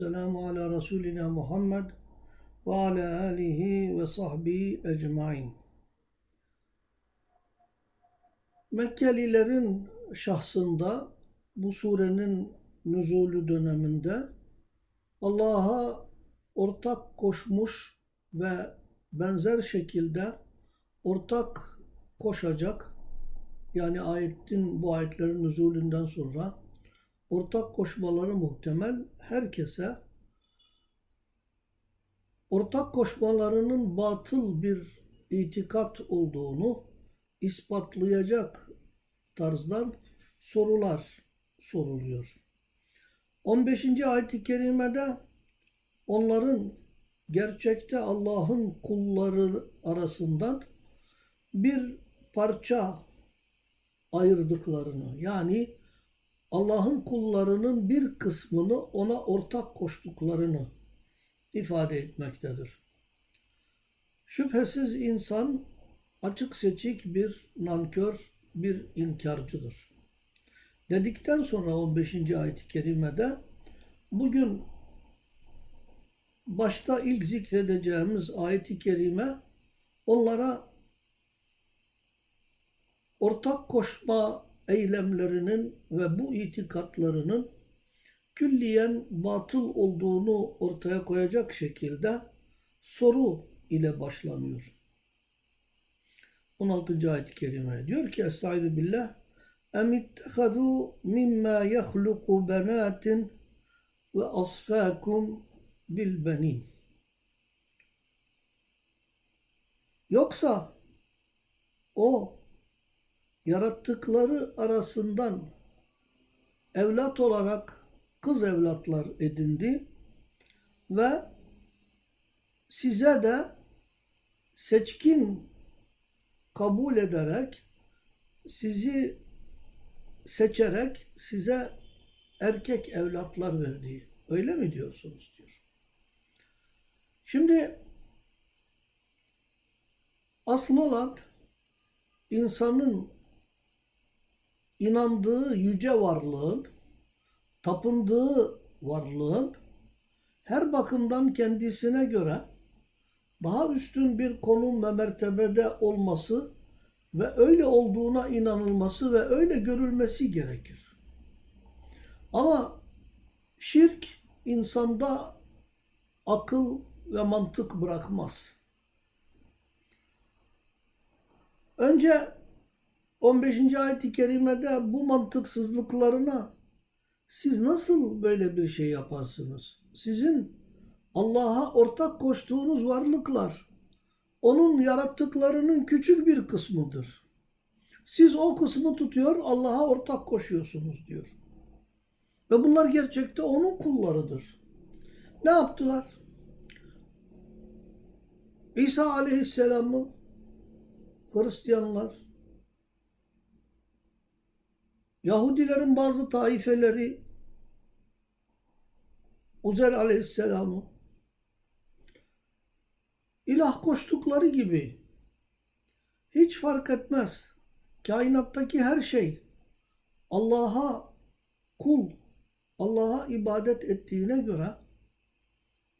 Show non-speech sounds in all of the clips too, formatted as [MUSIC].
Selamu ala Resulina Muhammed ve ala alihi ve sahbihi ecmain. Mekkelilerin şahsında bu surenin nüzulü döneminde Allah'a ortak koşmuş ve benzer şekilde ortak koşacak yani ayetin bu ayetlerin nüzulünden sonra ortak koşmaları muhtemel herkese ortak koşmalarının batıl bir itikat olduğunu ispatlayacak tarzdan sorular soruluyor. 15. ayet-i kerimede onların gerçekte Allah'ın kulları arasından bir parça ayırdıklarını yani Allah'ın kullarının bir kısmını ona ortak koştuklarını ifade etmektedir. Şüphesiz insan açık seçik bir nankör, bir inkarcıdır. Dedikten sonra 15. ayet-i kerimede bugün başta ilk zikredeceğimiz ayet-i kerime onlara ortak koşma eylemlerinin ve bu itikatlarının külliyen batıl olduğunu ortaya koyacak şekilde soru ile başlanıyor. 16. ayet-i kerime diyor ki Estaizu billah Em ittehadu mimma yahluku benatin ve asfakum bil benin. Yoksa o yarattıkları arasından evlat olarak kız evlatlar edindi ve size de seçkin kabul ederek sizi seçerek size erkek evlatlar verdi. Öyle mi diyorsunuz diyor. Şimdi asıl olan insanın inandığı yüce varlığın, tapındığı varlığın her bakımdan kendisine göre daha üstün bir konum ve mertebede olması ve öyle olduğuna inanılması ve öyle görülmesi gerekir. Ama şirk insanda akıl ve mantık bırakmaz. Önce 15. ayet-i kerimede bu mantıksızlıklarına siz nasıl böyle bir şey yaparsınız? Sizin Allah'a ortak koştuğunuz varlıklar onun yarattıklarının küçük bir kısmıdır. Siz o kısmı tutuyor Allah'a ortak koşuyorsunuz diyor. Ve bunlar gerçekte onun kullarıdır. Ne yaptılar? İsa aleyhisselamı Hristiyanlar Yahudilerin bazı taifeleri Uzer aleyhisselamı ilah koştukları gibi hiç fark etmez. Kainattaki her şey Allah'a kul, Allah'a ibadet ettiğine göre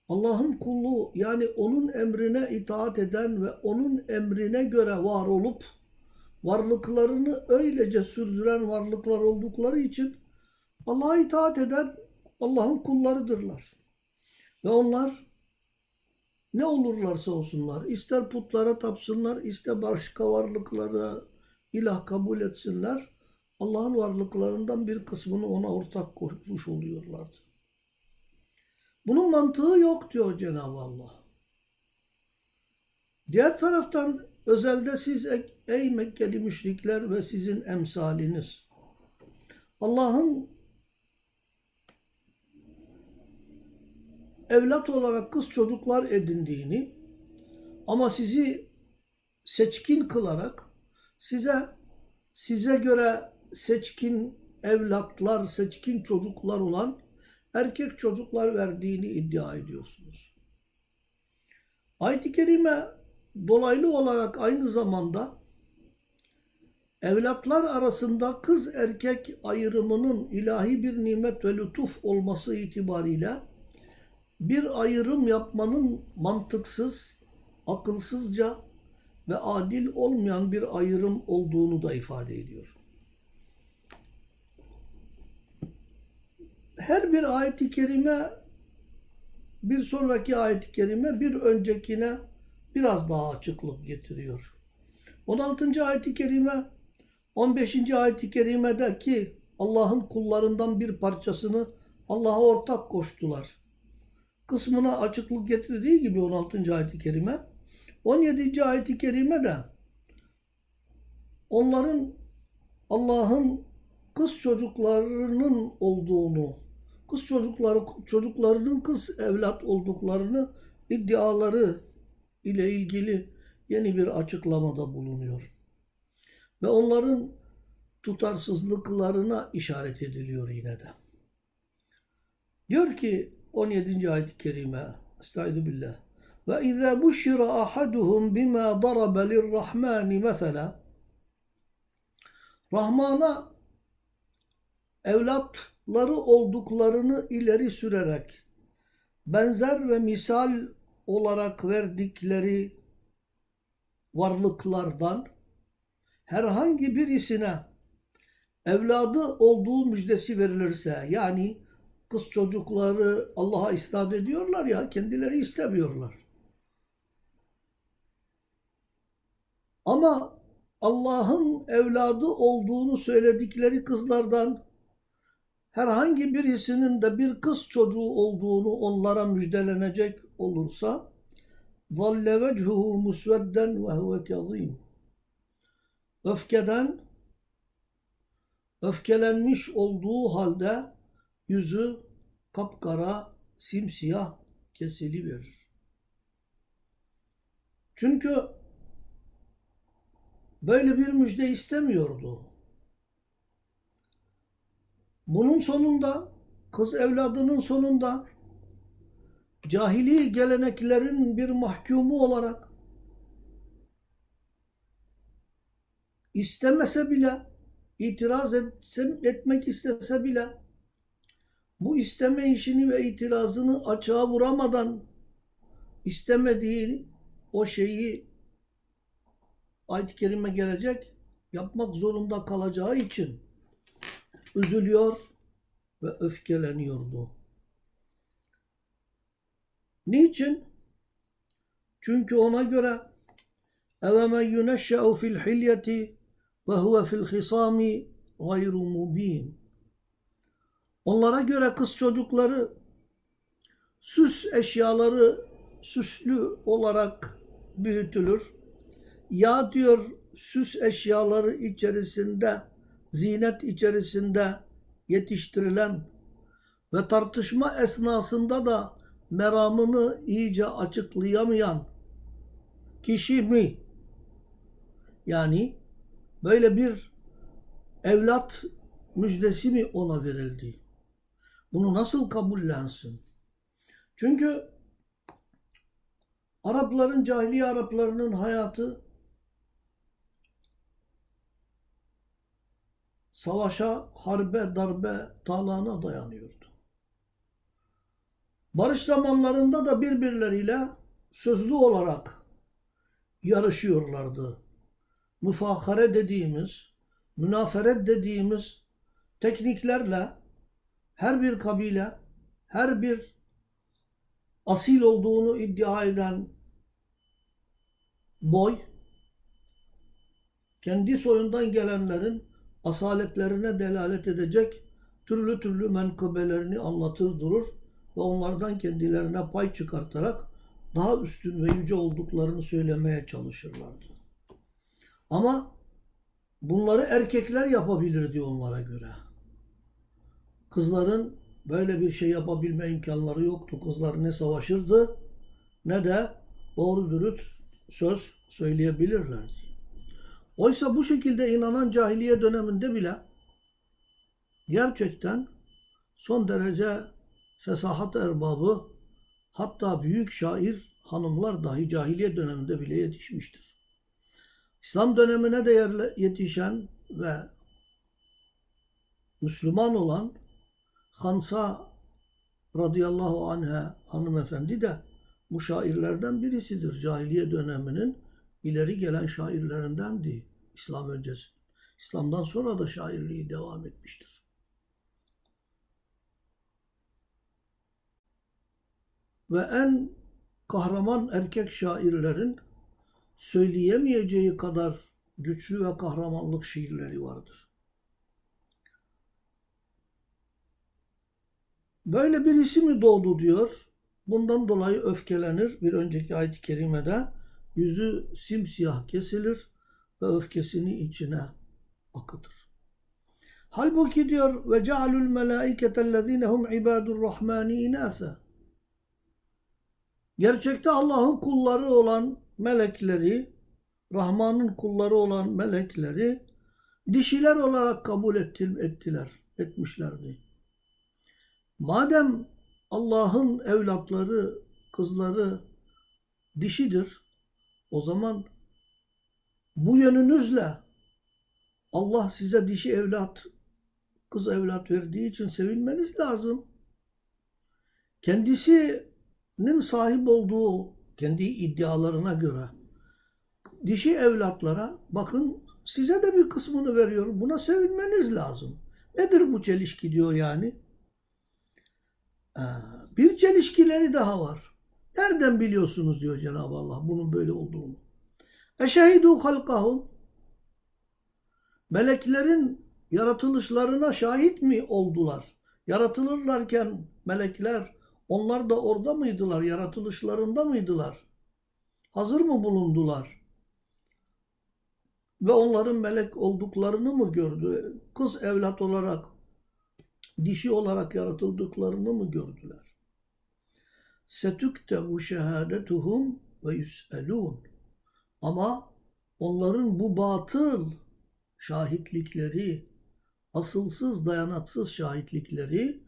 Allah'ın kulluğu yani onun emrine itaat eden ve onun emrine göre var olup varlıklarını öylece sürdüren varlıklar oldukları için Allah'a itaat eden Allah'ın kullarıdırlar. Ve onlar ne olurlarsa olsunlar, ister putlara tapsınlar, ister başka varlıklara ilah kabul etsinler, Allah'ın varlıklarından bir kısmını ona ortak koşmuş oluyorlardı. Bunun mantığı yok diyor Cenab-ı Allah. Diğer taraftan özelde siz ey Mekkeli müşrikler ve sizin emsaliniz Allah'ın evlat olarak kız çocuklar edindiğini ama sizi seçkin kılarak size size göre seçkin evlatlar, seçkin çocuklar olan erkek çocuklar verdiğini iddia ediyorsunuz. Ayet-i Kerime dolaylı olarak aynı zamanda evlatlar arasında kız erkek ayrımının ilahi bir nimet ve lütuf olması itibariyle bir ayrım yapmanın mantıksız, akılsızca ve adil olmayan bir ayrım olduğunu da ifade ediyor. Her bir ayet-i kerime bir sonraki ayet-i kerime bir öncekine biraz daha açıklık getiriyor. 16. ayet-i kerime 15. ayet-i kerimedeki Allah'ın kullarından bir parçasını Allah'a ortak koştular. Kısmına açıklık getirdiği gibi 16. ayet-i kerime 17. ayet-i kerime de onların Allah'ın kız çocuklarının olduğunu, kız çocukları çocuklarının kız evlat olduklarını iddiaları ile ilgili yeni bir açıklamada bulunuyor. Ve onların tutarsızlıklarına işaret ediliyor yine de. Diyor ki 17. ayet-i kerime Estaizu billah ve izâ buşira ahaduhum bima darabe lirrahmani mesela Rahman'a evlatları olduklarını ileri sürerek benzer ve misal olarak verdikleri varlıklardan herhangi birisine evladı olduğu müjdesi verilirse yani kız çocukları Allah'a isnat ediyorlar ya kendileri istemiyorlar. Ama Allah'ın evladı olduğunu söyledikleri kızlardan herhangi birisinin de bir kız çocuğu olduğunu onlara müjdelenecek olursa ظَلَّ وَجْهُهُ مُسْوَدًّا وَهُوَ كَظِيمٌ Öfkeden öfkelenmiş olduğu halde yüzü kapkara, simsiyah kesiliverir. Çünkü böyle bir müjde istemiyordu. Bunun sonunda, kız evladının sonunda cahili geleneklerin bir mahkumu olarak istemese bile, itiraz etsem, etmek istese bile bu isteme işini ve itirazını açığa vuramadan istemediği o şeyi ayet-i kerime gelecek yapmak zorunda kalacağı için üzülüyor ve öfkeleniyordu. Niçin? Çünkü ona göre اَوَمَنْ يُنَشَّأُ فِي الْحِلْيَةِ ve huve fil hisami gayru. Onlara göre kız çocukları süs eşyaları süslü olarak büyütülür. Ya diyor süs eşyaları içerisinde, zinet içerisinde yetiştirilen ve tartışma esnasında da meramını iyice açıklayamayan kişi mi? Yani böyle bir evlat müjdesi mi ona verildi? Bunu nasıl kabullensin? Çünkü Arapların, cahiliye Araplarının hayatı savaşa, harbe, darbe, talana dayanıyordu. Barış zamanlarında da birbirleriyle sözlü olarak yarışıyorlardı. Müfahare dediğimiz, münaferet dediğimiz tekniklerle her bir kabile, her bir asil olduğunu iddia eden boy, kendi soyundan gelenlerin asaletlerine delalet edecek türlü türlü menkıbelerini anlatır durur ve onlardan kendilerine pay çıkartarak daha üstün ve yüce olduklarını söylemeye çalışırlardı. Ama bunları erkekler yapabilirdi onlara göre. Kızların böyle bir şey yapabilme imkanları yoktu. Kızlar ne savaşırdı ne de doğru dürüst söz söyleyebilirlerdi. Oysa bu şekilde inanan cahiliye döneminde bile gerçekten son derece fesahat erbabı hatta büyük şair hanımlar dahi cahiliye döneminde bile yetişmiştir. İslam dönemine de yetişen ve Müslüman olan Hansa radıyallahu anha hanımefendi de bu şairlerden birisidir. Cahiliye döneminin ileri gelen şairlerindendi İslam öncesi. İslam'dan sonra da şairliği devam etmiştir. Ve en kahraman erkek şairlerin söyleyemeyeceği kadar güçlü ve kahramanlık şiirleri vardır. Böyle birisi mi doğdu diyor. Bundan dolayı öfkelenir. Bir önceki ayet-i kerimede yüzü simsiyah kesilir ve öfkesini içine akıtır. Halbuki diyor ve cealul melaiketellezine hum ibadur rahmani inasa. Gerçekte Allah'ın kulları olan melekleri, Rahman'ın kulları olan melekleri dişiler olarak kabul ettiler, etmişlerdi. Madem Allah'ın evlatları, kızları dişidir, o zaman bu yönünüzle Allah size dişi evlat, kız evlat verdiği için sevinmeniz lazım. Kendisinin sahip olduğu kendi iddialarına göre dişi evlatlara bakın size de bir kısmını veriyor. Buna sevinmeniz lazım. Nedir bu çelişki diyor yani? Ee, bir çelişkileri daha var. Nereden biliyorsunuz diyor Cenab-ı Allah bunun böyle olduğunu. Eşehidu halkahum Meleklerin yaratılışlarına şahit mi oldular? Yaratılırlarken melekler onlar da orada mıydılar? Yaratılışlarında mıydılar? Hazır mı bulundular? Ve onların melek olduklarını mı gördü? Kız evlat olarak, dişi olarak yaratıldıklarını mı gördüler? Setüktebu şehadetuhum ve yüs'elûn. Ama onların bu batıl şahitlikleri, asılsız dayanaksız şahitlikleri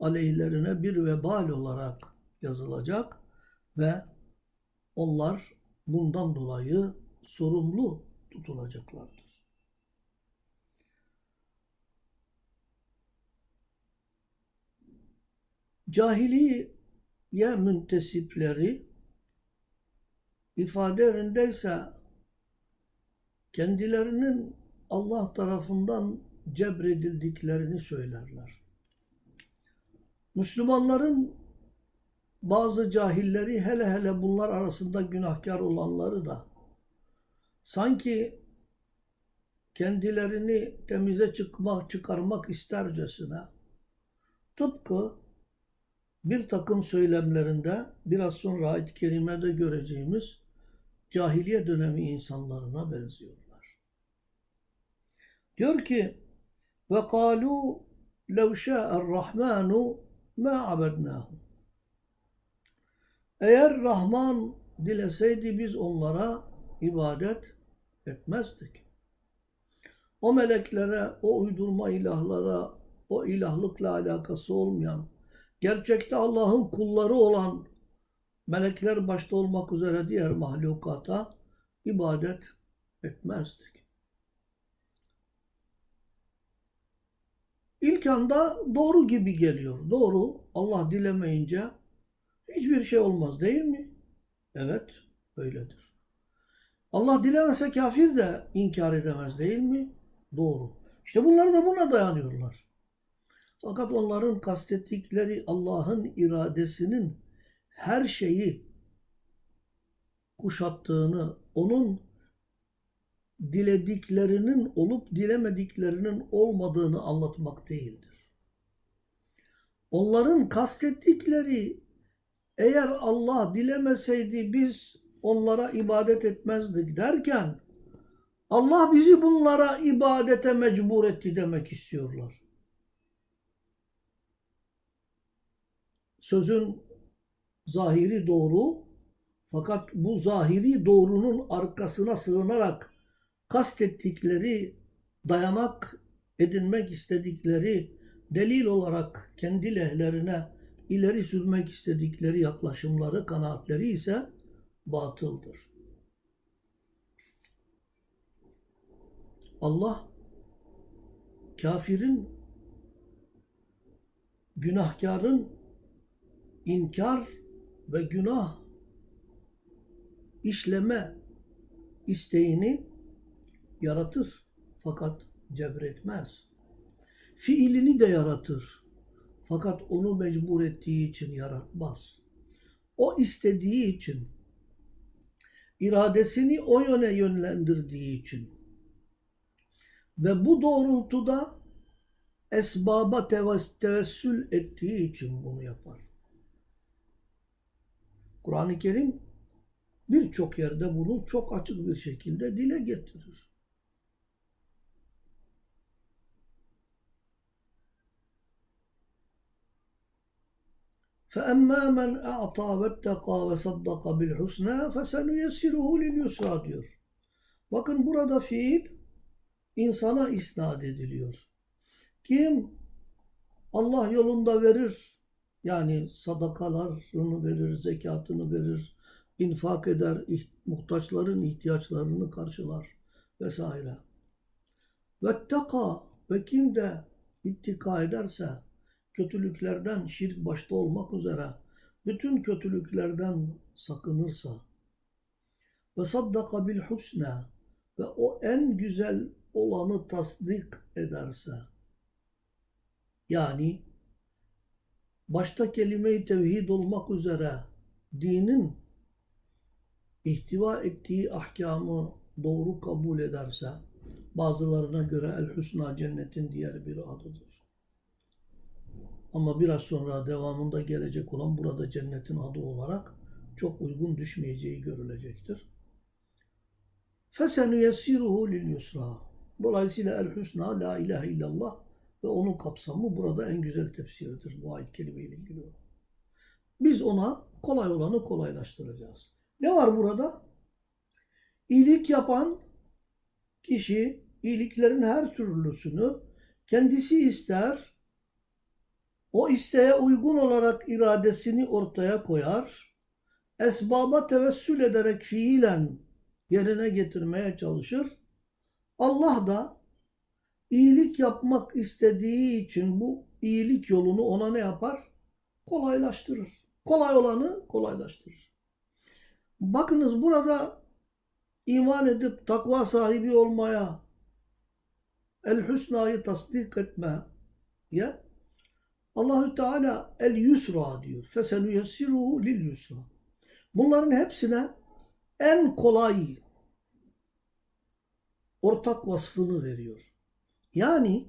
aleyhlerine bir vebal olarak yazılacak ve onlar bundan dolayı sorumlu tutulacaklardır. Cahiliye müntesipleri ifadelerindeyse kendilerinin Allah tarafından cebredildiklerini söylerler. Müslümanların bazı cahilleri hele hele bunlar arasında günahkar olanları da sanki kendilerini temize çıkmak, çıkarmak istercesine tıpkı bir takım söylemlerinde biraz sonra ayet-i kerimede göreceğimiz cahiliye dönemi insanlarına benziyorlar. Diyor ki ve kalu lev şa'er rahmanu ma abednahu eğer Rahman dileseydi biz onlara ibadet etmezdik. O meleklere, o uydurma ilahlara, o ilahlıkla alakası olmayan, gerçekte Allah'ın kulları olan melekler başta olmak üzere diğer mahlukata ibadet etmezdik. İlk anda doğru gibi geliyor. Doğru. Allah dilemeyince hiçbir şey olmaz değil mi? Evet, öyledir. Allah dilemese kafir de inkar edemez değil mi? Doğru. İşte bunlar da buna dayanıyorlar. Fakat onların kastettikleri Allah'ın iradesinin her şeyi kuşattığını, onun dilediklerinin olup dilemediklerinin olmadığını anlatmak değildir. Onların kastettikleri eğer Allah dilemeseydi biz onlara ibadet etmezdik derken Allah bizi bunlara ibadete mecbur etti demek istiyorlar. Sözün zahiri doğru fakat bu zahiri doğrunun arkasına sığınarak kastettikleri, dayanak edinmek istedikleri delil olarak kendi lehlerine ileri sürmek istedikleri yaklaşımları, kanaatleri ise batıldır. Allah kafirin, günahkarın inkar ve günah işleme isteğini yaratır fakat cebretmez. Fiilini de yaratır fakat onu mecbur ettiği için yaratmaz. O istediği için, iradesini o yöne yönlendirdiği için ve bu doğrultuda esbaba tevessül ettiği için bunu yapar. Kur'an-ı Kerim birçok yerde bunu çok açık bir şekilde dile getirir. فَاَمَّا مَنْ اَعْطَى وَاتَّقَى وَصَدَّقَ بِالْحُسْنَى فَسَنُيَسِّرُهُ لِلْيُسْرَى diyor. Bakın burada fiil insana isnat ediliyor. Kim Allah yolunda verir, yani sadakalarını verir, zekatını verir, infak eder, muhtaçların ihtiyaçlarını karşılar vesaire. Vetteka ve kim de ittika ederse kötülüklerden şirk başta olmak üzere bütün kötülüklerden sakınırsa ve saddaka bil husna ve o en güzel olanı tasdik ederse yani başta kelime-i tevhid olmak üzere dinin ihtiva ettiği ahkamı doğru kabul ederse bazılarına göre el-husna cennetin diğer bir adıdır. Ama biraz sonra devamında gelecek olan burada cennetin adı olarak çok uygun düşmeyeceği görülecektir. Fesenu yesiruhu lil yusra. Dolayısıyla el husna la ilahe illallah ve onun kapsamı burada en güzel tefsiridir bu ayet kelimeyle ilgili. Biz ona kolay olanı kolaylaştıracağız. Ne var burada? İyilik yapan kişi iyiliklerin her türlüsünü kendisi ister, o isteğe uygun olarak iradesini ortaya koyar, esbaba tevessül ederek fiilen yerine getirmeye çalışır. Allah da iyilik yapmak istediği için bu iyilik yolunu ona ne yapar? Kolaylaştırır. Kolay olanı kolaylaştırır. Bakınız burada iman edip takva sahibi olmaya, el husnayı tasdik etme ya Allahü Teala el yusra diyor. Fesenuyessiruhu lil yusra. Bunların hepsine en kolay ortak vasfını veriyor. Yani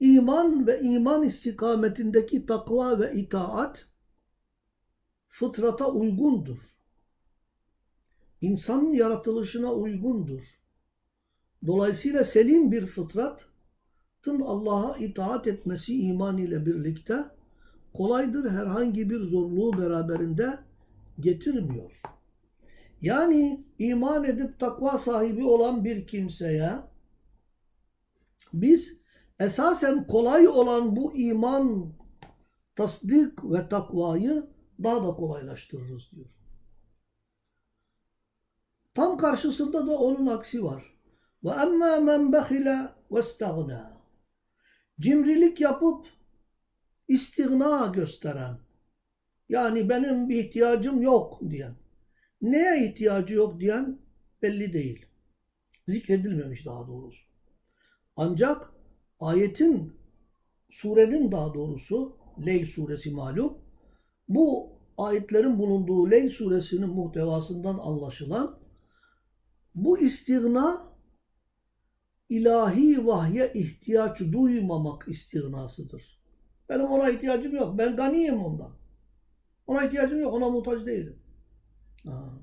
iman ve iman istikametindeki takva ve itaat fıtrata uygundur. İnsanın yaratılışına uygundur. Dolayısıyla selim bir fıtratın Allah'a itaat etmesi iman ile birlikte kolaydır. Herhangi bir zorluğu beraberinde getirmiyor. Yani iman edip takva sahibi olan bir kimseye biz esasen kolay olan bu iman, tasdik ve takvayı daha da kolaylaştırırız diyor. Tam karşısında da onun aksi var. Emmâ men behile vestagna. Cimrilik yapıp istigna gösteren. Yani benim bir ihtiyacım yok diyen. Neye ihtiyacı yok diyen belli değil. Zikredilmemiş daha doğrusu. Ancak ayetin, surenin daha doğrusu Leyl suresi malum. Bu ayetlerin bulunduğu Leyl suresinin muhtevasından anlaşılan bu istigna ilahi vahye ihtiyaç duymamak istignasıdır. Benim ona ihtiyacım yok. Ben ganiyim ondan. Ona ihtiyacım yok. Ona muhtaç değilim. Ha.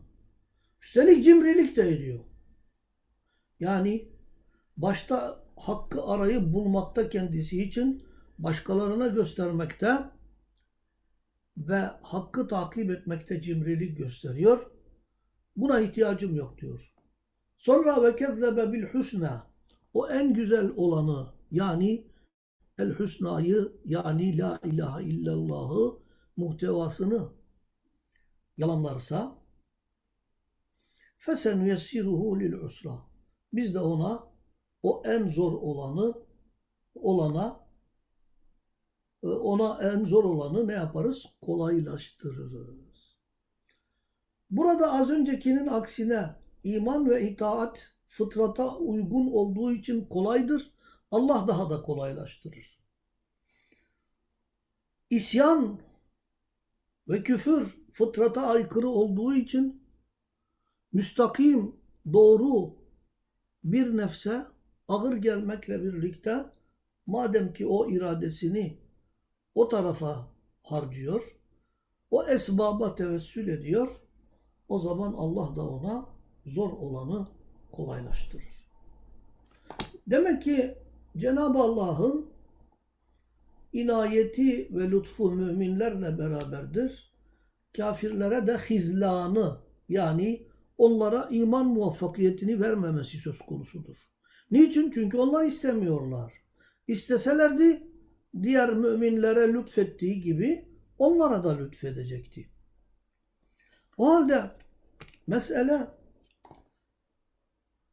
Üstelik cimrilik de ediyor. Yani başta hakkı arayıp bulmakta kendisi için başkalarına göstermekte ve hakkı takip etmekte cimrilik gösteriyor. Buna ihtiyacım yok diyor. Sonra ve kezzebe bil husna o en güzel olanı yani el husnayı yani la ilahe illallahı muhtevasını yalanlarsa fesenuyessiruhu lil usra biz de ona o en zor olanı olana e, ona en zor olanı ne yaparız? Kolaylaştırırız. Burada az öncekinin aksine iman ve itaat fıtrata uygun olduğu için kolaydır. Allah daha da kolaylaştırır. İsyan ve küfür fıtrata aykırı olduğu için müstakim, doğru bir nefse ağır gelmekle birlikte madem ki o iradesini o tarafa harcıyor, o esbaba tevessül ediyor, o zaman Allah da ona zor olanı kolaylaştırır. Demek ki Cenab-ı Allah'ın inayeti ve lütfu müminlerle beraberdir. Kafirlere de hizlanı yani onlara iman muvaffakiyetini vermemesi söz konusudur. Niçin? Çünkü onlar istemiyorlar. İsteselerdi diğer müminlere lütfettiği gibi onlara da lütfedecekti. O halde mesele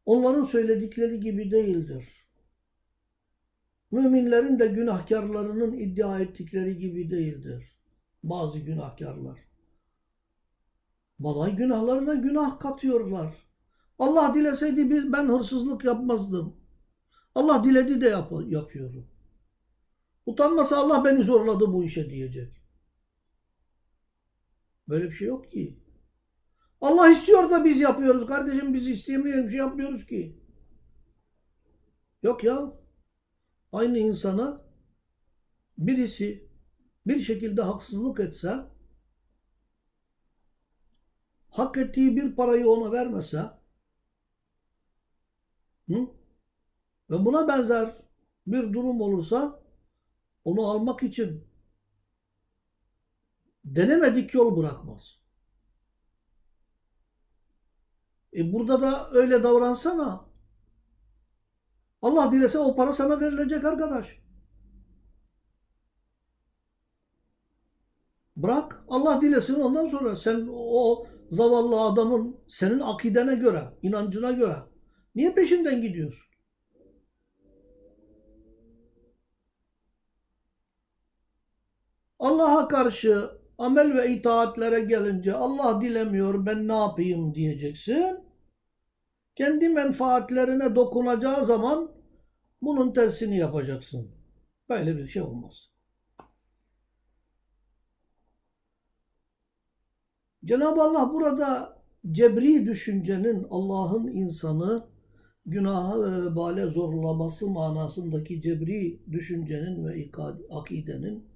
onların söyledikleri gibi değildir. Müminlerin de günahkarlarının iddia ettikleri gibi değildir. Bazı günahkarlar. Balay günahlarına günah katıyorlar. Allah dileseydi ben hırsızlık yapmazdım. Allah diledi de yap yapıyorum. Utanmasa Allah beni zorladı bu işe diyecek. Böyle bir şey yok ki. Allah istiyor da biz yapıyoruz. Kardeşim biz istemiyoruz bir şey yapmıyoruz ki. Yok ya. Aynı insana birisi bir şekilde haksızlık etse hak ettiği bir parayı ona vermese hı? ve buna benzer bir durum olursa onu almak için denemedik yol bırakmaz. E burada da öyle davransana. Allah dilese o para sana verilecek arkadaş. Bırak Allah dilesin ondan sonra sen o zavallı adamın senin akidene göre, inancına göre niye peşinden gidiyorsun? Allah'a karşı amel ve itaatlere gelince Allah dilemiyor ben ne yapayım diyeceksin. Kendi menfaatlerine dokunacağı zaman bunun tersini yapacaksın. Böyle bir şey olmaz. Cenab-ı Allah burada cebri düşüncenin Allah'ın insanı günaha ve vebale zorlaması manasındaki cebri düşüncenin ve akidenin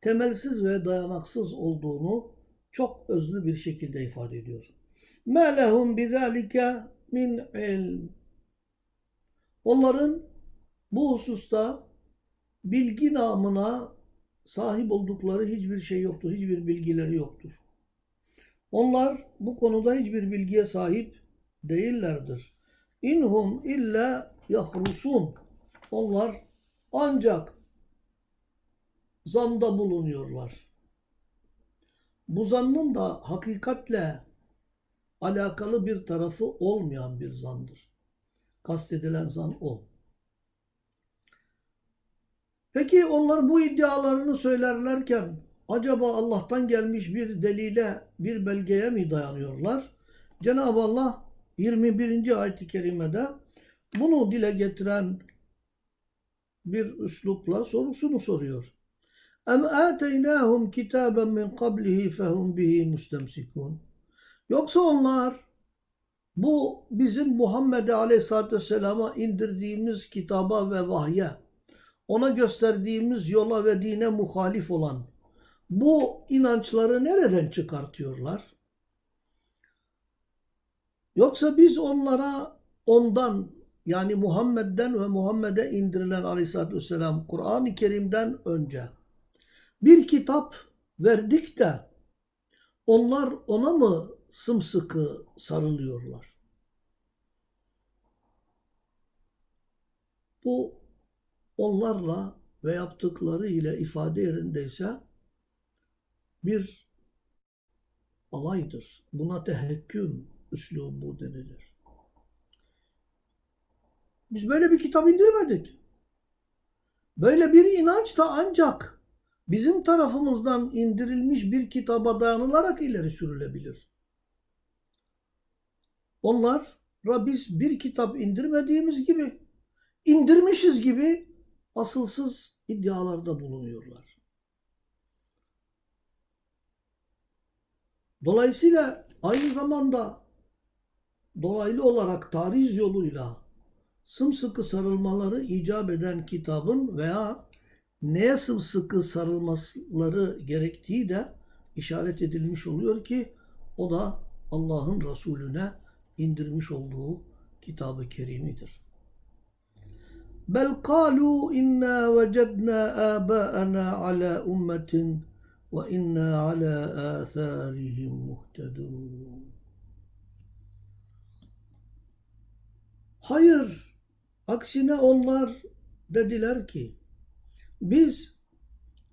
temelsiz ve dayanaksız olduğunu çok özlü bir şekilde ifade ediyor. مَا لَهُمْ بِذَٰلِكَ min ilm. Onların bu hususta bilgi namına sahip oldukları hiçbir şey yoktur. Hiçbir bilgileri yoktur. Onlar bu konuda hiçbir bilgiye sahip değillerdir. İnhum illa yahrusun. Onlar ancak zanda bulunuyorlar. Bu zannın da hakikatle alakalı bir tarafı olmayan bir zandır. Kastedilen zan o. Peki onlar bu iddialarını söylerlerken acaba Allah'tan gelmiş bir delile, bir belgeye mi dayanıyorlar? Cenab-ı Allah 21. ayet-i kerimede bunu dile getiren bir üslupla sorusunu soruyor. Em ateynahum kitaben min qablihi fehum bihi mustemsikun. Yoksa onlar bu bizim Muhammed Aleyhisselatü Vesselam'a indirdiğimiz kitaba ve vahye, ona gösterdiğimiz yola ve dine muhalif olan bu inançları nereden çıkartıyorlar? Yoksa biz onlara ondan yani Muhammed'den ve Muhammed'e indirilen Aleyhisselatü Vesselam Kur'an-ı Kerim'den önce bir kitap verdik de onlar ona mı sımsıkı sarılıyorlar? Bu onlarla ve yaptıkları ile ifade yerindeyse bir alaydır. Buna tehekküm üslubu denilir. Biz böyle bir kitap indirmedik. Böyle bir inanç da ancak bizim tarafımızdan indirilmiş bir kitaba dayanılarak ileri sürülebilir. Onlara biz bir kitap indirmediğimiz gibi, indirmişiz gibi asılsız iddialarda bulunuyorlar. Dolayısıyla aynı zamanda dolaylı olarak tariz yoluyla sımsıkı sarılmaları icap eden kitabın veya neye sımsıkı sarılmaları gerektiği de işaret edilmiş oluyor ki o da Allah'ın Resulüne indirmiş olduğu kitabı kerimidir. Bel kalu inna vecedna aba'ana ala ummetin ve inna ala atharihim muhtedun. Hayır, aksine onlar dediler ki biz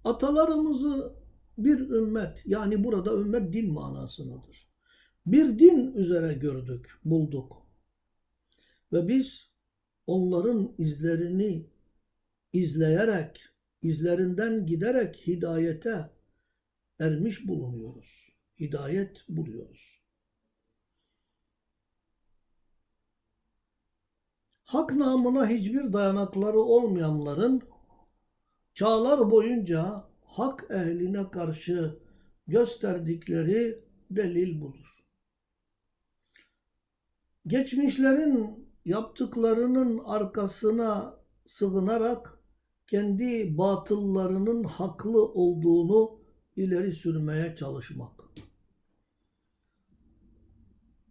atalarımızı bir ümmet yani burada ümmet din manasındadır. Bir din üzere gördük, bulduk. Ve biz onların izlerini izleyerek, izlerinden giderek hidayete ermiş bulunuyoruz. Hidayet buluyoruz. Hak namına hiçbir dayanakları olmayanların çağlar boyunca hak ehline karşı gösterdikleri delil budur. Geçmişlerin yaptıklarının arkasına sığınarak kendi batıllarının haklı olduğunu ileri sürmeye çalışmak.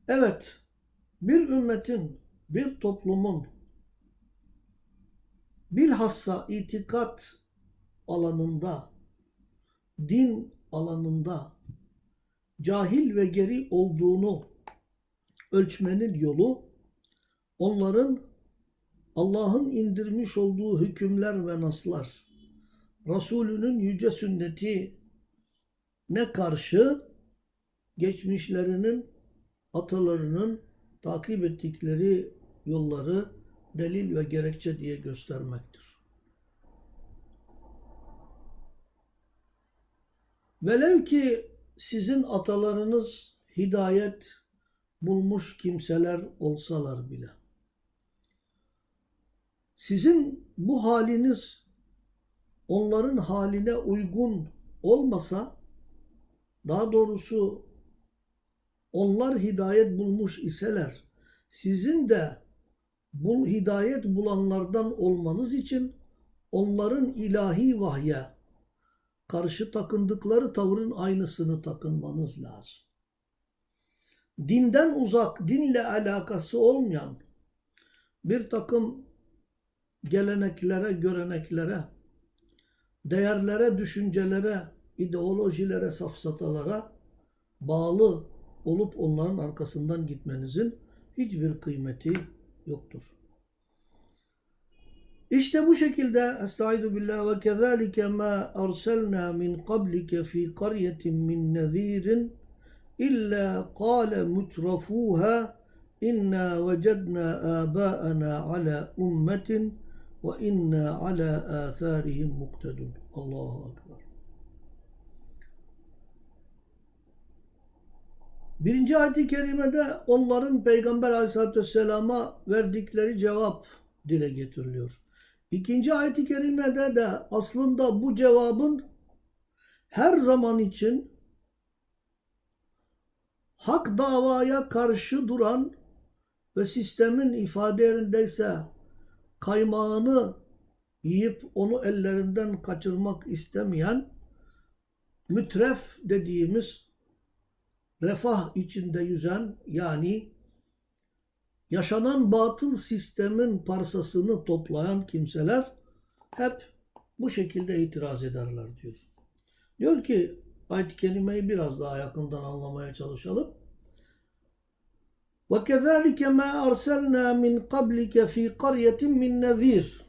Evet, bir ümmetin, bir toplumun bilhassa itikat alanında, din alanında cahil ve geri olduğunu ölçmenin yolu onların Allah'ın indirmiş olduğu hükümler ve naslar, Resulünün yüce sünneti ne karşı geçmişlerinin, atalarının takip ettikleri yolları delil ve gerekçe diye göstermektir. Velev ki sizin atalarınız hidayet bulmuş kimseler olsalar bile. Sizin bu haliniz onların haline uygun olmasa, daha doğrusu onlar hidayet bulmuş iseler, sizin de bu hidayet bulanlardan olmanız için onların ilahi vahye karşı takındıkları tavrın aynısını takınmanız lazım. Dinden uzak, dinle alakası olmayan bir takım geleneklere, göreneklere, değerlere, düşüncelere, ideolojilere, safsatalara bağlı olup onların arkasından gitmenizin hiçbir kıymeti yoktur. İşte bu şekilde Estaizu billah ve kezalike ma arsalna min qablike fi qaryetin min nezirin illa qale mutrafuha inna vecedna aba'ana ala ummetin ve inna ala atharihim muktedun. Allahu Ekber. Birinci ayet-i kerimede onların Peygamber aleyhissalatü vesselama verdikleri cevap dile getiriliyor. İkinci ayet-i kerimede de aslında bu cevabın her zaman için hak davaya karşı duran ve sistemin ifade yerindeyse kaymağını yiyip onu ellerinden kaçırmak istemeyen mütref dediğimiz refah içinde yüzen yani yaşanan batıl sistemin parsasını toplayan kimseler hep bu şekilde itiraz ederler diyor. Diyor ki ayet-i kerimeyi biraz daha yakından anlamaya çalışalım. وَكَذَٰلِكَ مَا أَرْسَلْنَا مِنْ قَبْلِكَ ف۪ي قَرْيَةٍ مِنْ نَذ۪يرٍ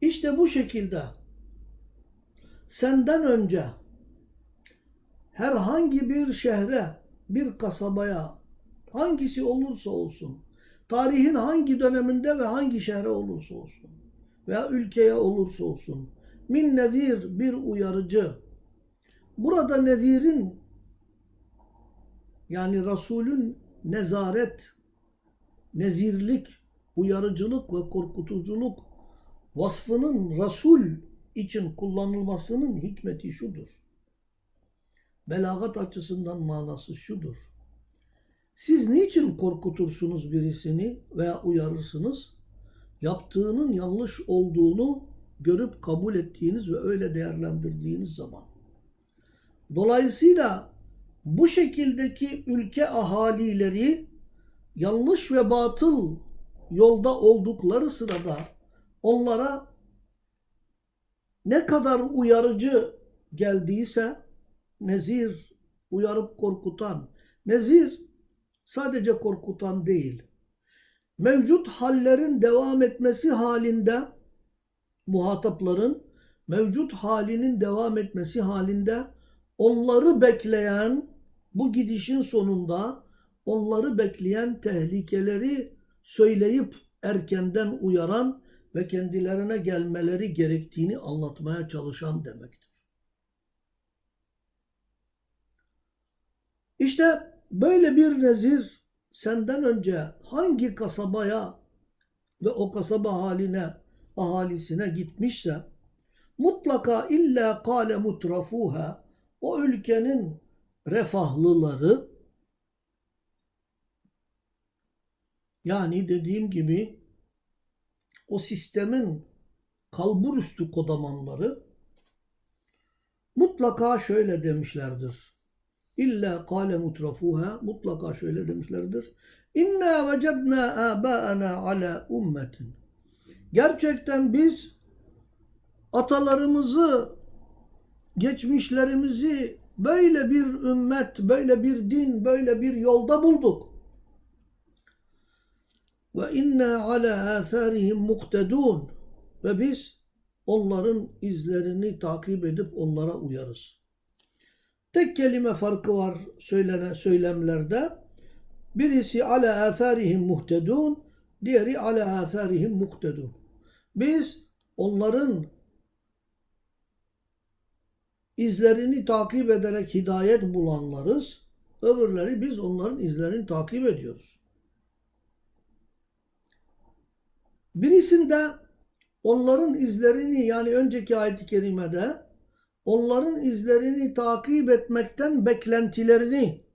İşte bu şekilde senden önce herhangi bir şehre, bir kasabaya, hangisi olursa olsun, tarihin hangi döneminde ve hangi şehre olursa olsun veya ülkeye olursa olsun, min nezir bir uyarıcı. Burada nezirin yani Resulün nezaret, nezirlik, uyarıcılık ve korkutuculuk vasfının Resul için kullanılmasının hikmeti şudur. Belagat açısından manası şudur. Siz niçin korkutursunuz birisini veya uyarırsınız? Yaptığının yanlış olduğunu görüp kabul ettiğiniz ve öyle değerlendirdiğiniz zaman. Dolayısıyla bu şekildeki ülke ahalileri yanlış ve batıl yolda oldukları sırada onlara ne kadar uyarıcı geldiyse nezir, uyarıp korkutan, nezir sadece korkutan değil. Mevcut hallerin devam etmesi halinde muhatapların mevcut halinin devam etmesi halinde onları bekleyen bu gidişin sonunda onları bekleyen tehlikeleri söyleyip erkenden uyaran ve kendilerine gelmeleri gerektiğini anlatmaya çalışan demektir. İşte böyle bir nezir senden önce hangi kasabaya ve o kasaba haline ahalisine gitmişse mutlaka illa kale mutrafuha o ülkenin refahlıları yani dediğim gibi o sistemin kalburüstü kodamanları mutlaka şöyle demişlerdir. İlla kâle mutrafuha mutlaka şöyle demişlerdir. İnna vecedna âbâena ala ummetin. Gerçekten biz atalarımızı, geçmişlerimizi böyle bir ümmet, böyle bir din, böyle bir yolda bulduk. Ve inna ala atharihim muktedun. Ve biz onların izlerini takip edip onlara uyarız. Tek kelime farkı var söylenen söylemlerde. Birisi ala atharihim muhtedun, diğeri ala atharihim muktedun. Biz onların izlerini takip ederek hidayet bulanlarız. Öbürleri biz onların izlerini takip ediyoruz. Birisinde onların izlerini yani önceki ayet-i kerimede onların izlerini takip etmekten beklentilerini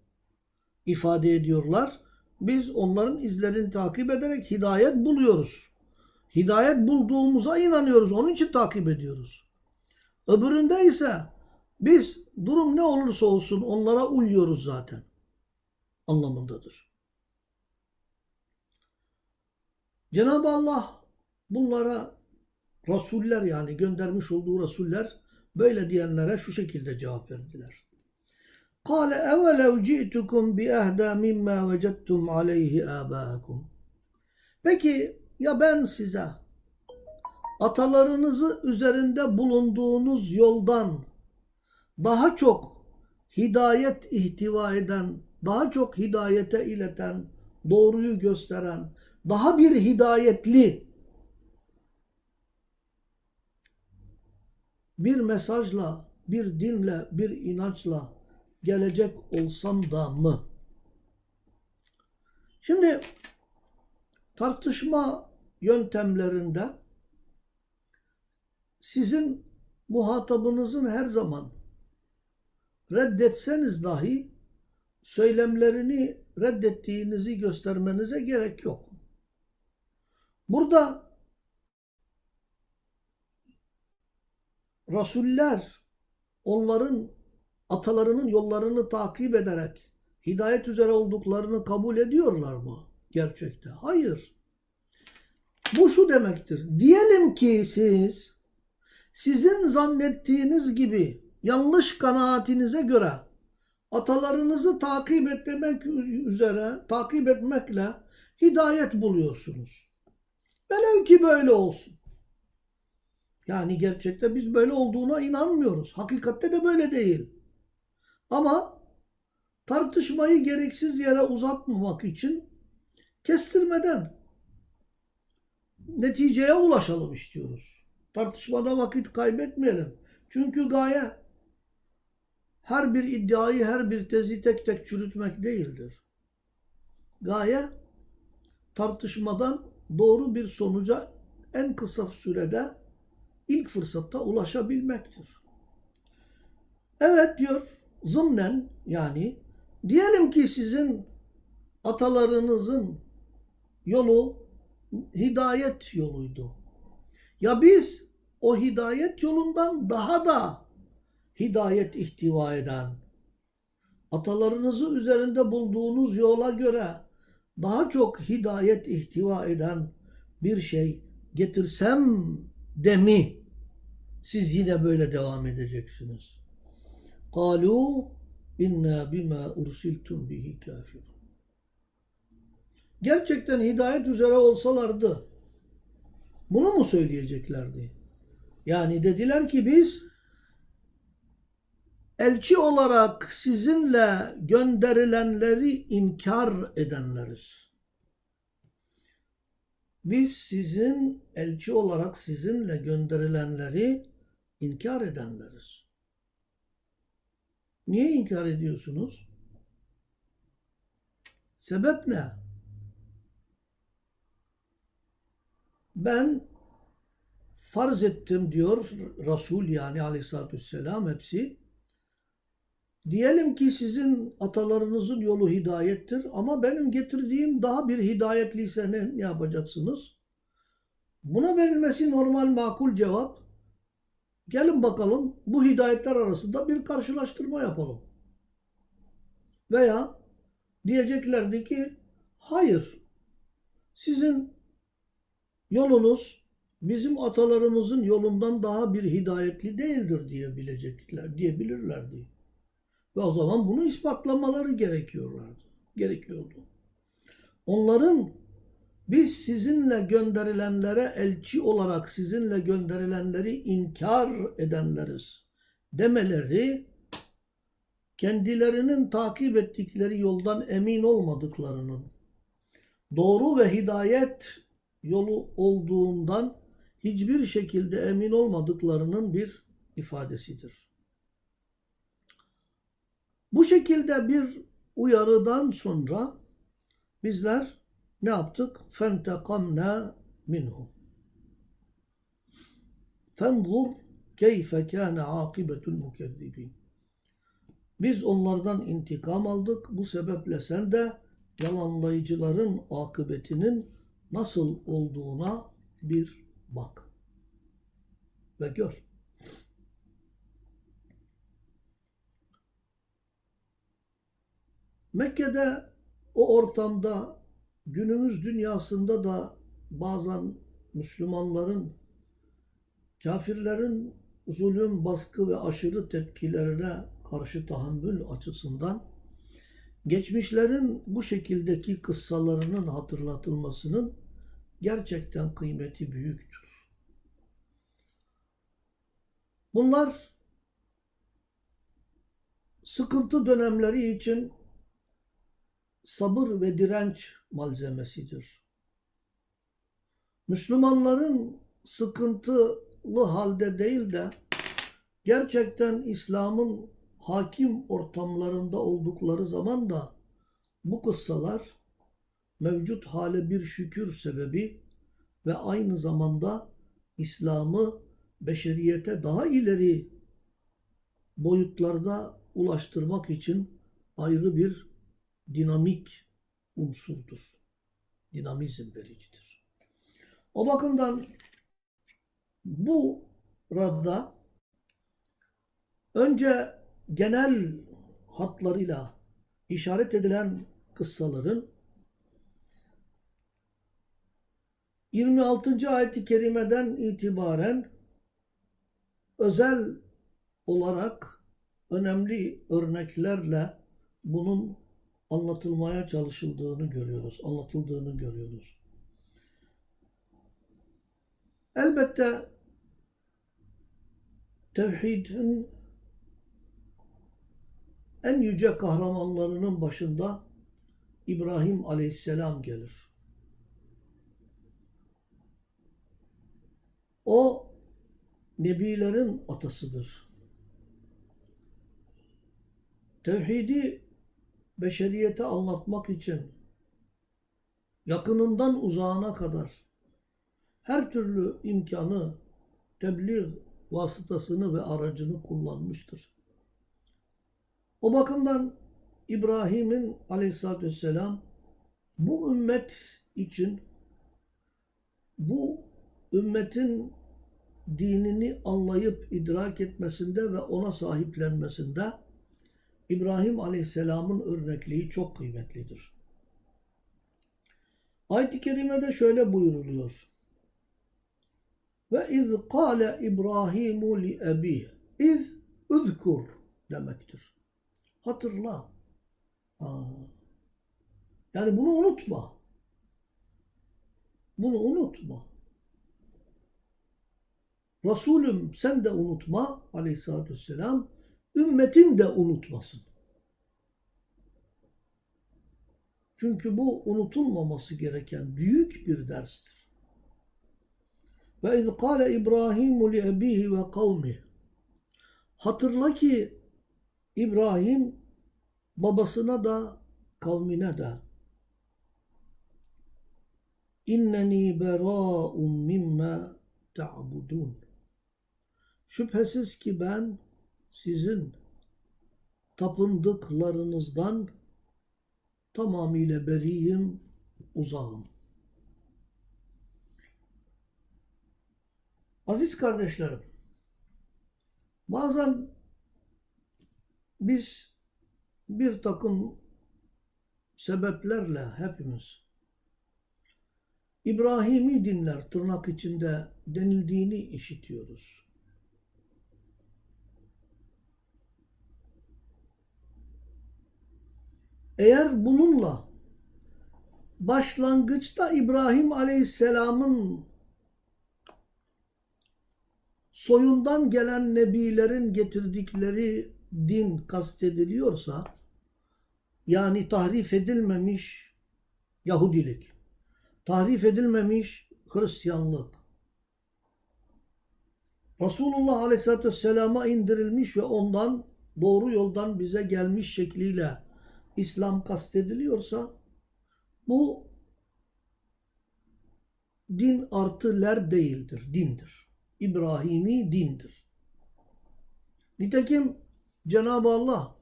ifade ediyorlar. Biz onların izlerini takip ederek hidayet buluyoruz. Hidayet bulduğumuza inanıyoruz. Onun için takip ediyoruz. Öbüründe ise biz durum ne olursa olsun onlara uyuyoruz zaten anlamındadır. Cenab-ı Allah bunlara rasuller yani göndermiş olduğu rasuller Böyle diyenlere şu şekilde cevap verdiler. Kale evelev ci'tukum bi ehda mimma vecettum aleyhi âbâekum. Peki ya ben size atalarınızı üzerinde bulunduğunuz yoldan daha çok hidayet ihtiva eden, daha çok hidayete ileten, doğruyu gösteren, daha bir hidayetli bir mesajla, bir dinle, bir inançla gelecek olsam da mı? Şimdi tartışma yöntemlerinde sizin muhatabınızın her zaman reddetseniz dahi söylemlerini reddettiğinizi göstermenize gerek yok. Burada Rasuller onların atalarının yollarını takip ederek hidayet üzere olduklarını kabul ediyorlar mı gerçekte? Hayır. Bu şu demektir. Diyelim ki siz sizin zannettiğiniz gibi yanlış kanaatinize göre atalarınızı takip etmek üzere takip etmekle hidayet buluyorsunuz. Velev böyle olsun. Yani gerçekte biz böyle olduğuna inanmıyoruz. Hakikatte de böyle değil. Ama tartışmayı gereksiz yere uzatmamak için kestirmeden neticeye ulaşalım istiyoruz. Tartışmada vakit kaybetmeyelim. Çünkü gaye her bir iddiayı, her bir tezi tek tek çürütmek değildir. Gaye tartışmadan doğru bir sonuca en kısa sürede ilk fırsatta ulaşabilmektir. Evet diyor zımnen yani diyelim ki sizin atalarınızın yolu hidayet yoluydu. Ya biz o hidayet yolundan daha da hidayet ihtiva eden, atalarınızı üzerinde bulduğunuz yola göre daha çok hidayet ihtiva eden bir şey getirsem de mi? Siz yine böyle devam edeceksiniz. Kalu inna bima ursiltum bihi kafir. Gerçekten hidayet üzere olsalardı bunu mu söyleyeceklerdi? Yani dediler ki biz elçi olarak sizinle gönderilenleri inkar edenleriz. Biz sizin elçi olarak sizinle gönderilenleri inkar edenleriz. Niye inkar ediyorsunuz? Sebep ne? Ben farz ettim diyor Resul yani aleyhissalatü vesselam hepsi. Diyelim ki sizin atalarınızın yolu hidayettir ama benim getirdiğim daha bir hidayetliyse ne, ne yapacaksınız? Buna verilmesi normal makul cevap. Gelin bakalım bu hidayetler arasında bir karşılaştırma yapalım. Veya diyeceklerdi ki hayır sizin yolunuz bizim atalarımızın yolundan daha bir hidayetli değildir diyebilecekler, diyebilirlerdi. Ve o zaman bunu ispatlamaları gerekiyorlardı. Gerekiyordu. Onların biz sizinle gönderilenlere elçi olarak sizinle gönderilenleri inkar edenleriz demeleri kendilerinin takip ettikleri yoldan emin olmadıklarının doğru ve hidayet yolu olduğundan hiçbir şekilde emin olmadıklarının bir ifadesidir. Bu şekilde bir uyarıdan sonra bizler ne yaptık? فَانْتَقَمْنَا مِنْهُمْ فَانْظُرْ كَيْفَ كَانَ عَاقِبَةُ الْمُكَذِّبِينَ Biz onlardan intikam aldık. Bu sebeple sen de yalanlayıcıların akıbetinin nasıl olduğuna bir bak ve gör. Mekke'de o ortamda günümüz dünyasında da bazen Müslümanların kafirlerin zulüm, baskı ve aşırı tepkilerine karşı tahammül açısından geçmişlerin bu şekildeki kıssalarının hatırlatılmasının gerçekten kıymeti büyüktür. Bunlar sıkıntı dönemleri için sabır ve direnç malzemesidir. Müslümanların sıkıntılı halde değil de gerçekten İslam'ın hakim ortamlarında oldukları zaman da bu kıssalar mevcut hale bir şükür sebebi ve aynı zamanda İslam'ı beşeriyete daha ileri boyutlarda ulaştırmak için ayrı bir dinamik unsurdur. Dinamizm vericidir. O bakımdan bu radda önce genel hatlarıyla işaret edilen kıssaların 26. ayet-i kerimeden itibaren özel olarak önemli örneklerle bunun anlatılmaya çalışıldığını görüyoruz, anlatıldığını görüyoruz. Elbette tevhidin en yüce kahramanlarının başında İbrahim Aleyhisselam gelir. O nebilerin atasıdır. Tevhidi beşeriyete anlatmak için yakınından uzağına kadar her türlü imkanı, tebliğ vasıtasını ve aracını kullanmıştır. O bakımdan İbrahim'in aleyhissalatü vesselam bu ümmet için bu ümmetin dinini anlayıp idrak etmesinde ve ona sahiplenmesinde İbrahim Aleyhisselam'ın örnekliği çok kıymetlidir. Ayet-i Kerime'de şöyle buyuruluyor. Ve iz kâle İbrahimu li ebih. İz üzkur demektir. Hatırla. Aa. Yani bunu unutma. Bunu unutma. Resulüm sen de unutma aleyhissalatü vesselam. Ümmetin de unutmasın. Çünkü bu unutulmaması gereken büyük bir derstir. Ve iz kâle İbrahimu li ebihi ve kavmih. Hatırla ki İbrahim babasına da kavmine de İnneni berâ'un mimme ta'budun. Şüphesiz ki ben sizin tapındıklarınızdan tamamıyla beriyim, uzağım. Aziz kardeşlerim, bazen biz bir takım sebeplerle hepimiz İbrahimi dinler tırnak içinde denildiğini işitiyoruz. Eğer bununla başlangıçta İbrahim Aleyhisselam'ın soyundan gelen nebilerin getirdikleri din kastediliyorsa yani tahrif edilmemiş Yahudilik, tahrif edilmemiş Hristiyanlık, Resulullah Aleyhisselatü Vesselam'a indirilmiş ve ondan doğru yoldan bize gelmiş şekliyle İslam kastediliyorsa bu din artı değildir, dindir. İbrahimi dindir. Nitekim Cenab-ı Allah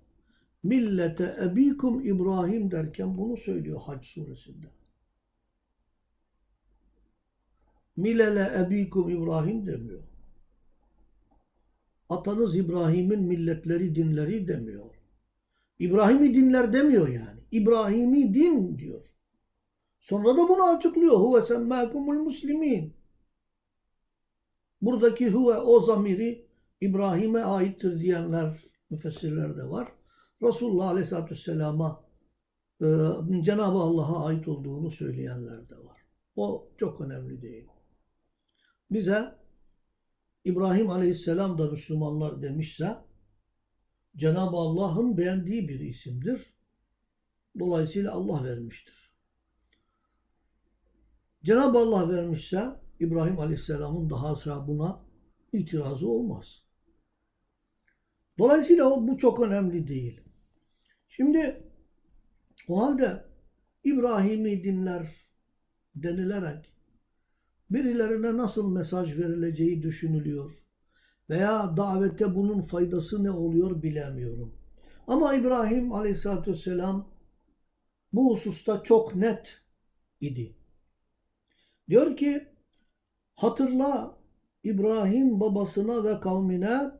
millete ebikum İbrahim derken bunu söylüyor Hac suresinde. Milele ebikum İbrahim demiyor. Atanız İbrahim'in milletleri, dinleri demiyor. İbrahim'i dinler demiyor yani. İbrahimi din diyor. Sonra da bunu açıklıyor. Huve semmâkumul muslimin. Buradaki huve o zamiri İbrahim'e aittir diyenler müfessirler de var. Resulullah Aleyhisselatü Vesselam'a e, Cenab-ı Allah'a ait olduğunu söyleyenler de var. O çok önemli değil. Bize İbrahim Aleyhisselam da Müslümanlar demişse Cenab-ı Allah'ın beğendiği bir isimdir. Dolayısıyla Allah vermiştir. Cenab-ı Allah vermişse İbrahim Aleyhisselam'ın daha sonra buna itirazı olmaz. Dolayısıyla bu çok önemli değil. Şimdi o halde İbrahim'i dinler denilerek birilerine nasıl mesaj verileceği düşünülüyor veya davette bunun faydası ne oluyor bilemiyorum. Ama İbrahim Aleyhisselatü Vesselam bu hususta çok net idi. Diyor ki hatırla İbrahim babasına ve kavmine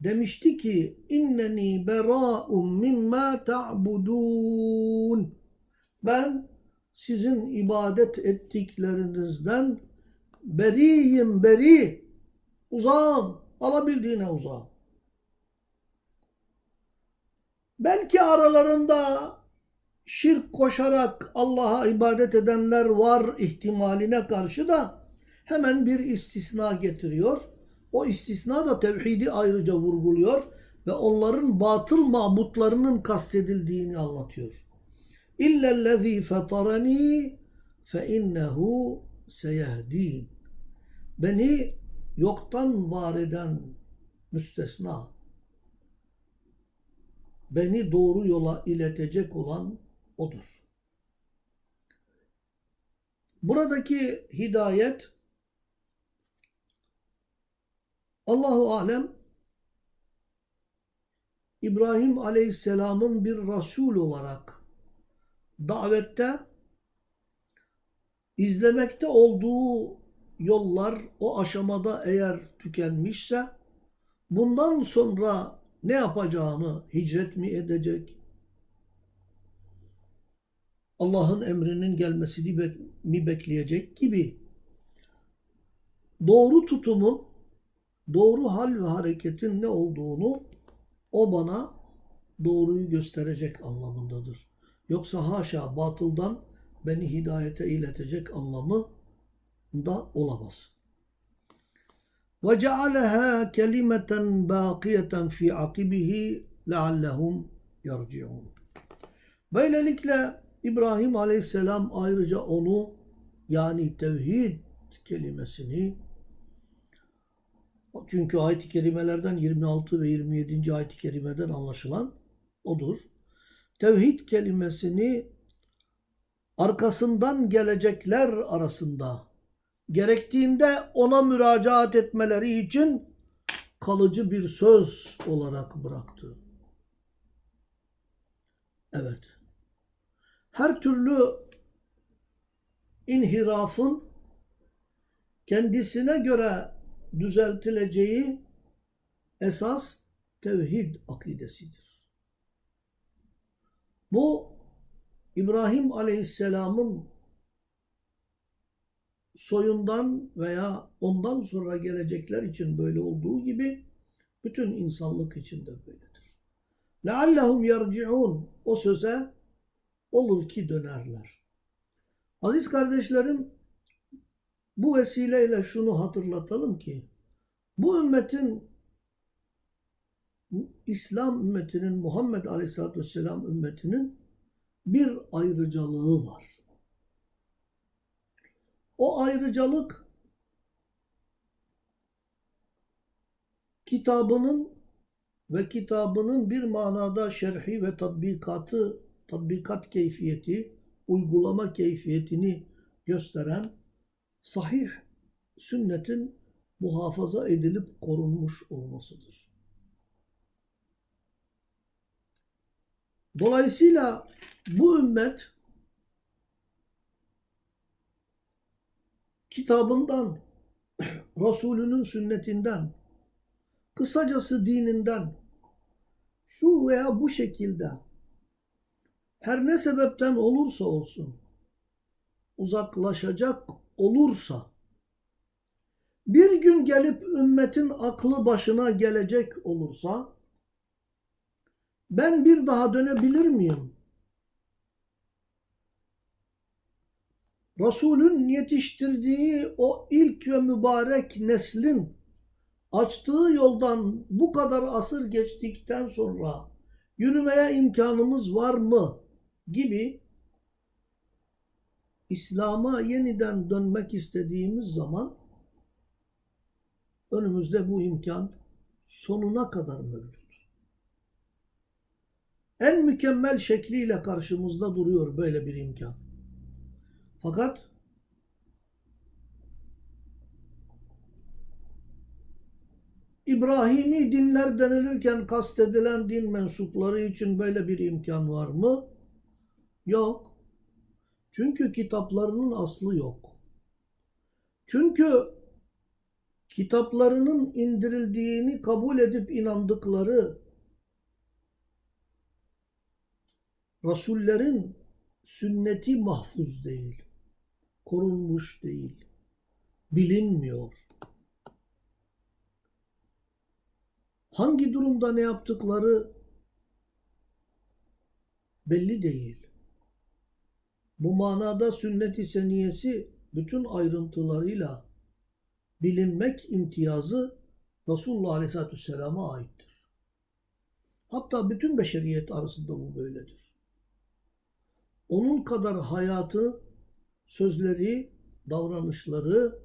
demişti ki inneni bera'um mimma ta'budun ben sizin ibadet ettiklerinizden beriyim beri uzağım alabildiğine uzağım. Belki aralarında şirk koşarak Allah'a ibadet edenler var ihtimaline karşı da hemen bir istisna getiriyor. O istisna da tevhidi ayrıca vurguluyor ve onların batıl mabutlarının kastedildiğini anlatıyor. İllellezî fetarani fe innehu seyehdin. Beni yoktan var eden müstesna, beni doğru yola iletecek olan odur. Buradaki hidayet Allahu alem İbrahim Aleyhisselam'ın bir Resul olarak davette izlemekte olduğu yollar o aşamada eğer tükenmişse bundan sonra ne yapacağını hicret mi edecek? Allah'ın emrinin gelmesini mi bekleyecek gibi doğru tutumun, doğru hal ve hareketin ne olduğunu o bana doğruyu gösterecek anlamındadır. Yoksa haşa batıldan beni hidayete iletecek anlamı da olamaz. Ve cealeha kelimeten baqiyeten fi akibihi leallehum yarciun. Böylelikle İbrahim Aleyhisselam ayrıca onu yani tevhid kelimesini çünkü ayet-i kerimelerden 26 ve 27. ayet-i kerimeden anlaşılan odur. Tevhid kelimesini arkasından gelecekler arasında gerektiğinde ona müracaat etmeleri için kalıcı bir söz olarak bıraktı. Evet. Her türlü inhirafın kendisine göre düzeltileceği esas tevhid akidesidir. Bu İbrahim Aleyhisselam'ın soyundan veya ondan sonra gelecekler için böyle olduğu gibi bütün insanlık için de böyledir. لَعَلَّهُمْ يَرْجِعُونَ O söze olur ki dönerler. Aziz kardeşlerim bu vesileyle şunu hatırlatalım ki bu ümmetin İslam ümmetinin Muhammed Aleyhisselatü Vesselam ümmetinin bir ayrıcalığı var. O ayrıcalık kitabının ve kitabının bir manada şerhi ve tatbikatı, tatbikat keyfiyeti, uygulama keyfiyetini gösteren sahih sünnetin muhafaza edilip korunmuş olmasıdır. Dolayısıyla bu ümmet kitabından, [CLEARS THROAT] Resulünün sünnetinden, kısacası dininden şu veya bu şekilde her ne sebepten olursa olsun uzaklaşacak olursa bir gün gelip ümmetin aklı başına gelecek olursa ben bir daha dönebilir miyim? Resulün yetiştirdiği o ilk ve mübarek neslin açtığı yoldan bu kadar asır geçtikten sonra yürümeye imkanımız var mı gibi İslam'a yeniden dönmek istediğimiz zaman önümüzde bu imkan sonuna kadar mevcut. En mükemmel şekliyle karşımızda duruyor böyle bir imkan. Fakat İbrahimi dinler denilirken kastedilen din mensupları için böyle bir imkan var mı? Yok. Çünkü kitaplarının aslı yok. Çünkü kitaplarının indirildiğini kabul edip inandıkları Resullerin sünneti mahfuz değil korunmuş değil. Bilinmiyor. Hangi durumda ne yaptıkları belli değil. Bu manada sünnet-i seniyesi bütün ayrıntılarıyla bilinmek imtiyazı Resulullah Aleyhisselatü Vesselam'a aittir. Hatta bütün beşeriyet arasında bu böyledir. Onun kadar hayatı sözleri, davranışları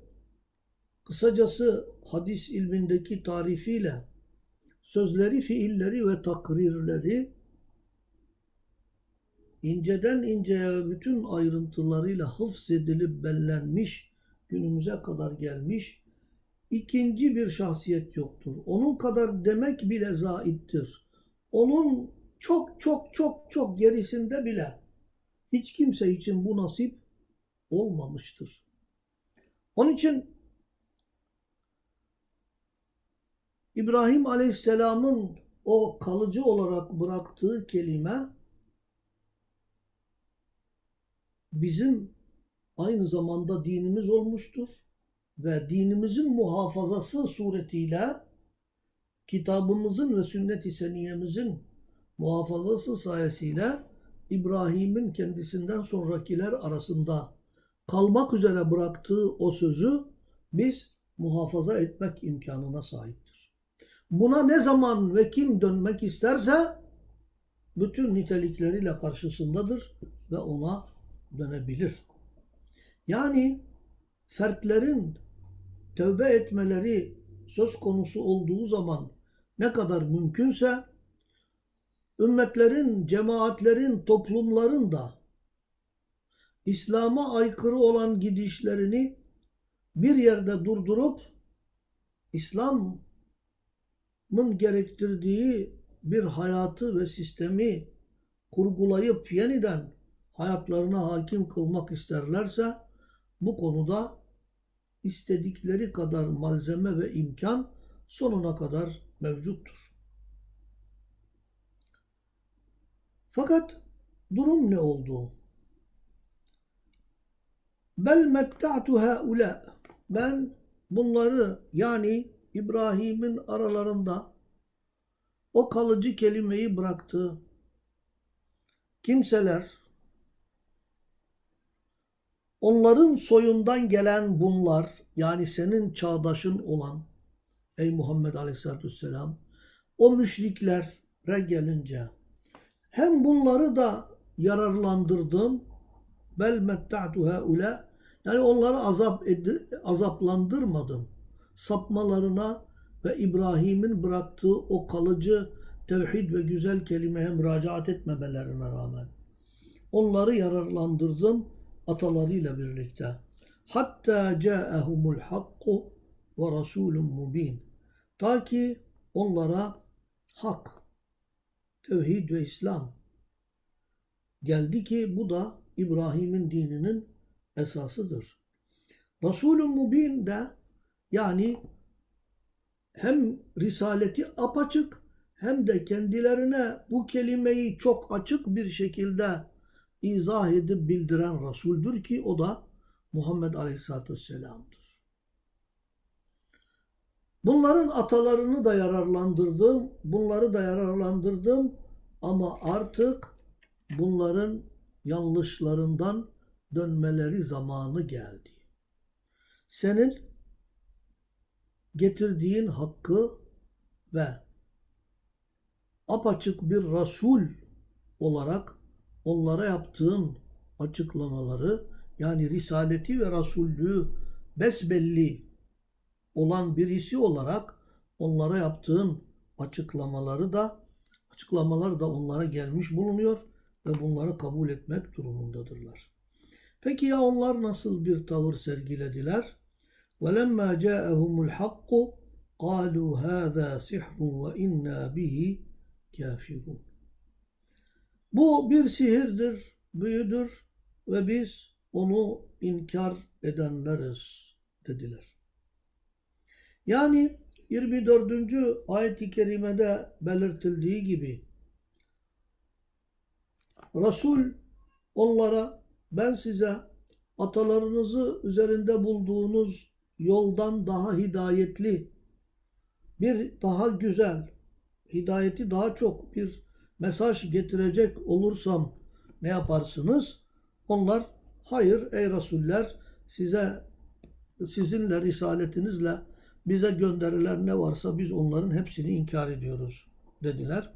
Kısacası hadis ilmindeki tarifiyle sözleri, fiilleri ve takrirleri inceden inceye ve bütün ayrıntılarıyla hıfz edilip bellenmiş, günümüze kadar gelmiş ikinci bir şahsiyet yoktur. Onun kadar demek bile zaittir. Onun çok çok çok çok gerisinde bile hiç kimse için bu nasip olmamıştır. Onun için İbrahim Aleyhisselam'ın o kalıcı olarak bıraktığı kelime bizim aynı zamanda dinimiz olmuştur ve dinimizin muhafazası suretiyle kitabımızın ve sünnet-i seniyemizin muhafazası sayesiyle İbrahim'in kendisinden sonrakiler arasında kalmak üzere bıraktığı o sözü biz muhafaza etmek imkanına sahiptir. Buna ne zaman ve kim dönmek isterse bütün nitelikleriyle karşısındadır ve ona dönebilir. Yani fertlerin tövbe etmeleri söz konusu olduğu zaman ne kadar mümkünse ümmetlerin, cemaatlerin, toplumların da İslam'a aykırı olan gidişlerini bir yerde durdurup İslam'ın gerektirdiği bir hayatı ve sistemi kurgulayıp yeniden hayatlarına hakim kılmak isterlerse bu konuda istedikleri kadar malzeme ve imkan sonuna kadar mevcuttur. Fakat durum ne oldu? Bel metta'tu haula. Ben bunları yani İbrahim'in aralarında o kalıcı kelimeyi bıraktı. Kimseler onların soyundan gelen bunlar yani senin çağdaşın olan ey Muhammed Aleyhisselatü Vesselam o müşriklere gelince hem bunları da yararlandırdım bel metta'tu haula yani onları azap edi, azaplandırmadım sapmalarına ve İbrahim'in bıraktığı o kalıcı tevhid ve güzel kelimeye müracaat etmemelerine rağmen onları yararlandırdım atalarıyla birlikte. Hatta ca'ahumul hakku ve rasulun mubin. Ta ki onlara hak, tevhid ve İslam geldi ki bu da İbrahim'in dininin esasıdır. Resulün mubin de yani hem risaleti apaçık hem de kendilerine bu kelimeyi çok açık bir şekilde izah edip bildiren Resul'dür ki o da Muhammed Aleyhisselatü Vesselam'dır. Bunların atalarını da yararlandırdım, bunları da yararlandırdım ama artık bunların yanlışlarından dönmeleri zamanı geldi. Senin getirdiğin hakkı ve apaçık bir Resul olarak onlara yaptığın açıklamaları yani risaleti ve rasullüğü besbelli olan birisi olarak onlara yaptığın açıklamaları da açıklamalar da onlara gelmiş bulunuyor ve bunları kabul etmek durumundadırlar. Peki ya onlar nasıl bir tavır sergilediler? وَلَمَّا جَاءَهُمُ الْحَقُّ قَالُوا هَذَا سِحْرٌ وَإِنَّا بِهِ كَافِرُونَ Bu bir sihirdir, büyüdür ve biz onu inkar edenleriz dediler. Yani 24. ayet-i kerimede belirtildiği gibi Resul onlara ben size atalarınızı üzerinde bulduğunuz yoldan daha hidayetli, bir daha güzel, hidayeti daha çok bir mesaj getirecek olursam ne yaparsınız? Onlar hayır ey Resuller size sizinle risaletinizle bize gönderilen ne varsa biz onların hepsini inkar ediyoruz dediler.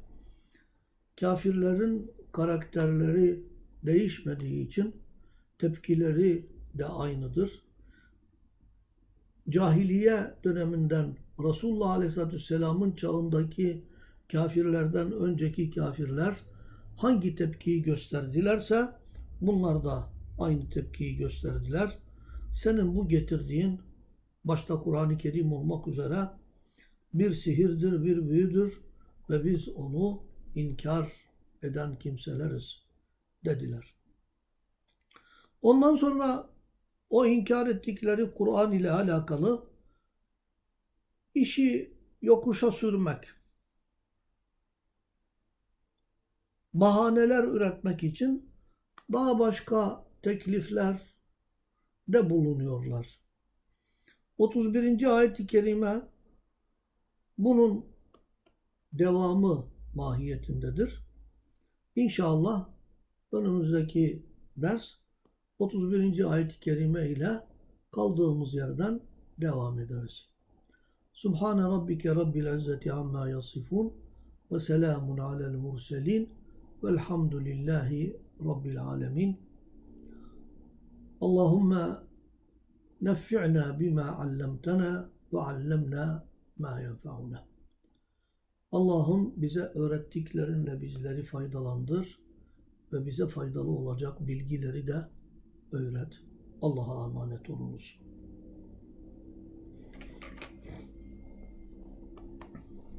Kafirlerin karakterleri değişmediği için tepkileri de aynıdır. cahiliye döneminden Resulullah Aleyhisselatü Vesselam'ın çağındaki kafirlerden önceki kafirler hangi tepkiyi gösterdilerse bunlar da aynı tepkiyi gösterdiler. Senin bu getirdiğin başta Kur'an-ı Kerim olmak üzere bir sihirdir, bir büyüdür ve biz onu inkar eden kimseleriz dediler. Ondan sonra o inkar ettikleri Kur'an ile alakalı işi yokuşa sürmek, bahaneler üretmek için daha başka teklifler de bulunuyorlar. 31. ayet-i kerime bunun devamı mahiyetindedir. İnşallah önümüzdeki ders 31. ayet-i kerime ile kaldığımız yerden devam ederiz. Subhane rabbike rabbil izzeti amma yasifun ve selamun alel murselin velhamdülillahi rabbil alemin. Allahümme neffi'na bima allamtana ve allemna ma yenfa'una. Allah'ım bize öğrettiklerinle bizleri faydalandır ve bize faydalı olacak bilgileri de öğret. Allah'a emanet olunuz.